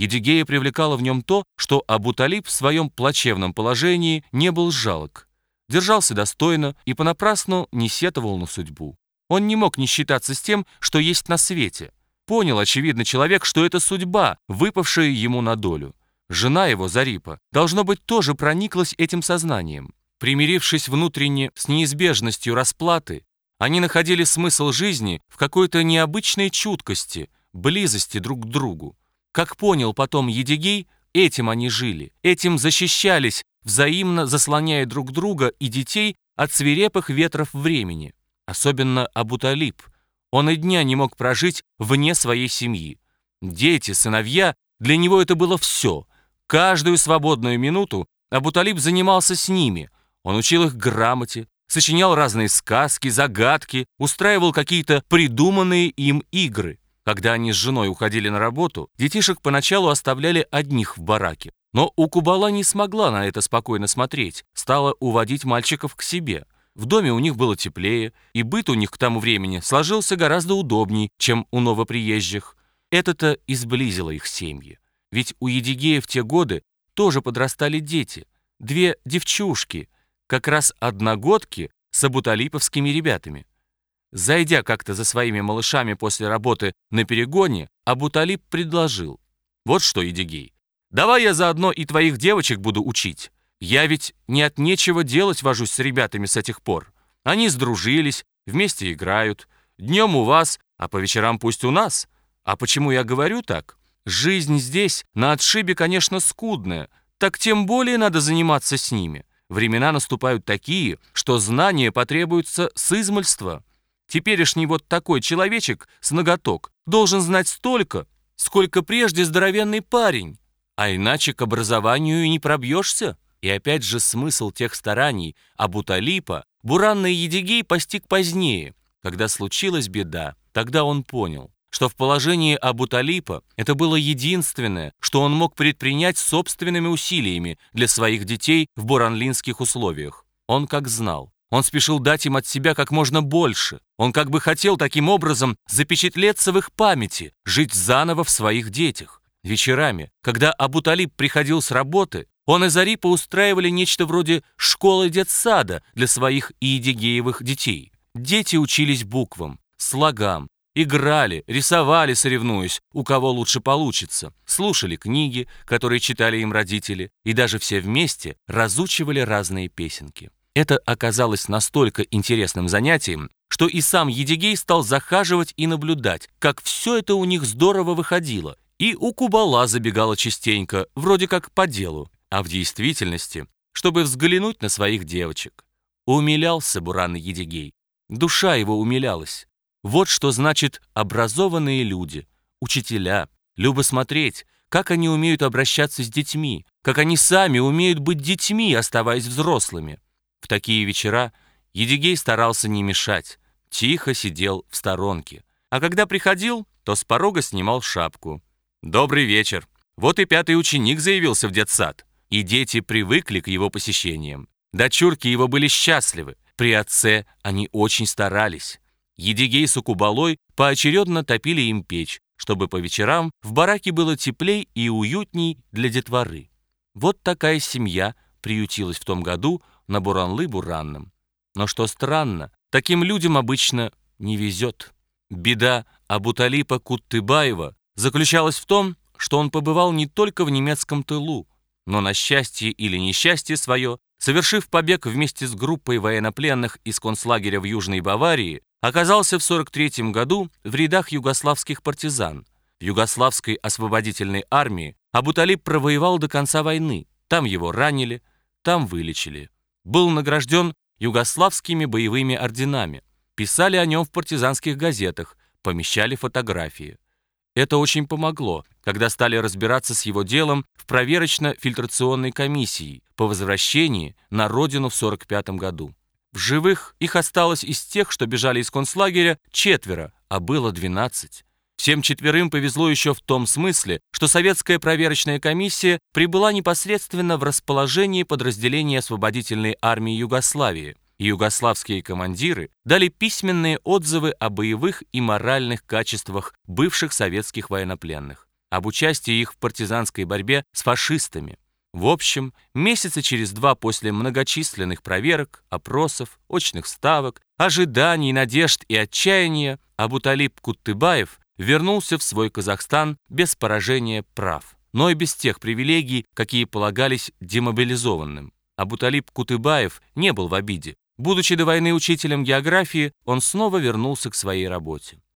Едигея привлекало в нем то, что Абуталиб в своем плачевном положении не был жалок. Держался достойно и понапрасну не сетовал на судьбу. Он не мог не считаться с тем, что есть на свете. Понял, очевидно, человек, что это судьба, выпавшая ему на долю. Жена его, Зарипа, должно быть, тоже прониклась этим сознанием. Примирившись внутренне с неизбежностью расплаты, они находили смысл жизни в какой-то необычной чуткости, близости друг к другу. Как понял потом Едигей, этим они жили, этим защищались, взаимно заслоняя друг друга и детей от свирепых ветров времени. Особенно Абуталиб. Он и дня не мог прожить вне своей семьи. Дети, сыновья, для него это было все. Каждую свободную минуту Абуталиб занимался с ними. Он учил их грамоте, сочинял разные сказки, загадки, устраивал какие-то придуманные им игры. Когда они с женой уходили на работу, детишек поначалу оставляли одних в бараке. Но Укубала не смогла на это спокойно смотреть, стала уводить мальчиков к себе. В доме у них было теплее, и быт у них к тому времени сложился гораздо удобней, чем у новоприезжих. Это-то и сблизило их семьи. Ведь у Едигея в те годы тоже подрастали дети. Две девчушки, как раз одногодки с абуталиповскими ребятами. Зайдя как-то за своими малышами после работы на перегоне, Абуталип предложил. «Вот что, Едигей, давай я заодно и твоих девочек буду учить. Я ведь не от нечего делать вожусь с ребятами с этих пор. Они сдружились, вместе играют. Днем у вас, а по вечерам пусть у нас. А почему я говорю так? Жизнь здесь, на отшибе, конечно, скудная, так тем более надо заниматься с ними. Времена наступают такие, что знания потребуются с измольства». Теперешний вот такой человечек с ноготок должен знать столько, сколько прежде здоровенный парень, а иначе к образованию и не пробьешься. И опять же смысл тех стараний Абуталипа Буранный Едигей постиг позднее, когда случилась беда. Тогда он понял, что в положении Абуталипа это было единственное, что он мог предпринять собственными усилиями для своих детей в буранлинских условиях. Он как знал, он спешил дать им от себя как можно больше. Он как бы хотел таким образом запечатлеться в их памяти, жить заново в своих детях. Вечерами, когда Абуталиб приходил с работы, он и Зарипа устраивали нечто вроде школы детсада для своих иедигеевых детей. Дети учились буквам, слогам, играли, рисовали, соревнуясь, у кого лучше получится, слушали книги, которые читали им родители, и даже все вместе разучивали разные песенки. Это оказалось настолько интересным занятием, что и сам Едигей стал захаживать и наблюдать, как все это у них здорово выходило. И у Кубала забегала частенько, вроде как по делу, а в действительности, чтобы взглянуть на своих девочек. Умилялся Буран Едигей. Душа его умилялась. Вот что значит образованные люди, учителя. Любо смотреть, как они умеют обращаться с детьми, как они сами умеют быть детьми, оставаясь взрослыми. В такие вечера Едигей старался не мешать, тихо сидел в сторонке. А когда приходил, то с порога снимал шапку. «Добрый вечер! Вот и пятый ученик заявился в детсад». И дети привыкли к его посещениям. Дочурки его были счастливы. При отце они очень старались. Едигей с Укубалой поочередно топили им печь, чтобы по вечерам в бараке было теплей и уютней для детворы. Вот такая семья приютилась в том году на Буранлы-Буранном. Но что странно, таким людям обычно не везет. Беда Абуталипа Куттыбаева заключалась в том, что он побывал не только в немецком тылу, но на счастье или несчастье свое, совершив побег вместе с группой военнопленных из концлагеря в Южной Баварии, оказался в 43 году в рядах югославских партизан. В югославской освободительной армии Абуталип провоевал до конца войны. Там его ранили, там вылечили был награжден югославскими боевыми орденами. Писали о нем в партизанских газетах, помещали фотографии. Это очень помогло, когда стали разбираться с его делом в проверочно-фильтрационной комиссии по возвращении на родину в 45 году. В живых их осталось из тех, что бежали из концлагеря, четверо, а было 12. Всем четверым повезло еще в том смысле, что советская проверочная комиссия прибыла непосредственно в расположение подразделения освободительной армии Югославии, и югославские командиры дали письменные отзывы о боевых и моральных качествах бывших советских военнопленных. об участии их в партизанской борьбе с фашистами. В общем, месяца через два после многочисленных проверок, опросов, очных ставок, ожиданий, надежд и отчаяния Абуталип Куттыбаев вернулся в свой Казахстан без поражения прав, но и без тех привилегий, какие полагались демобилизованным. Абуталип Кутыбаев не был в обиде. Будучи до войны учителем географии, он снова вернулся к своей работе.